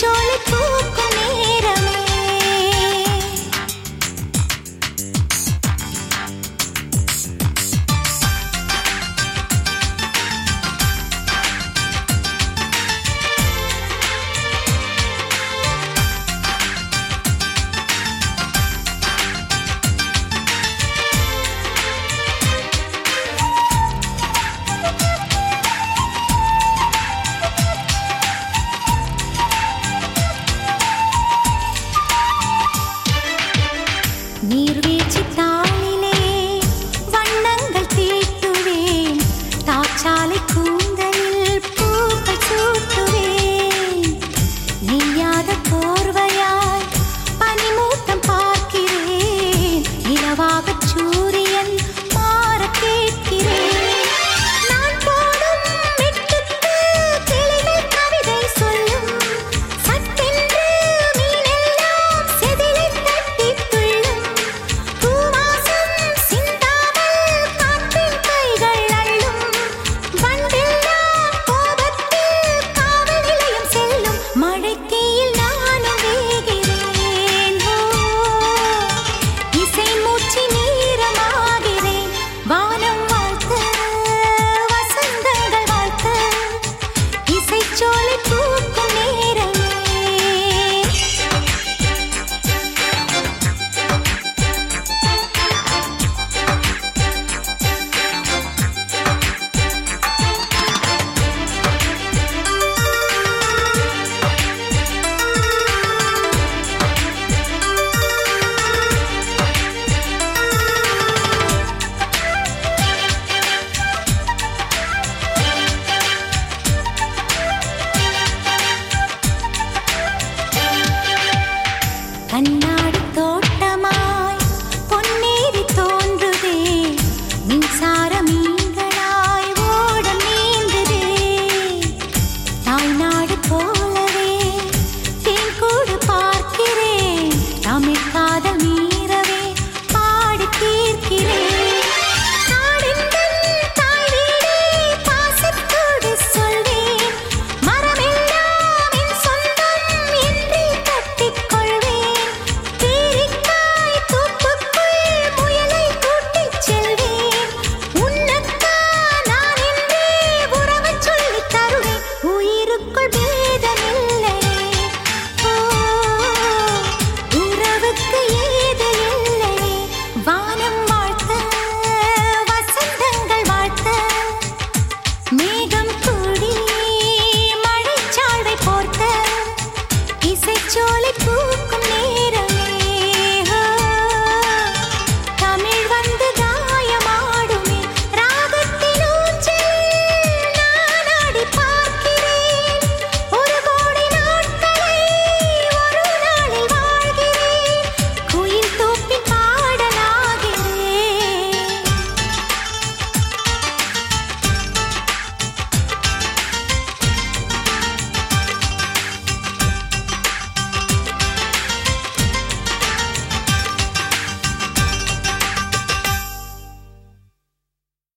चोल तू 一起 chole Not te.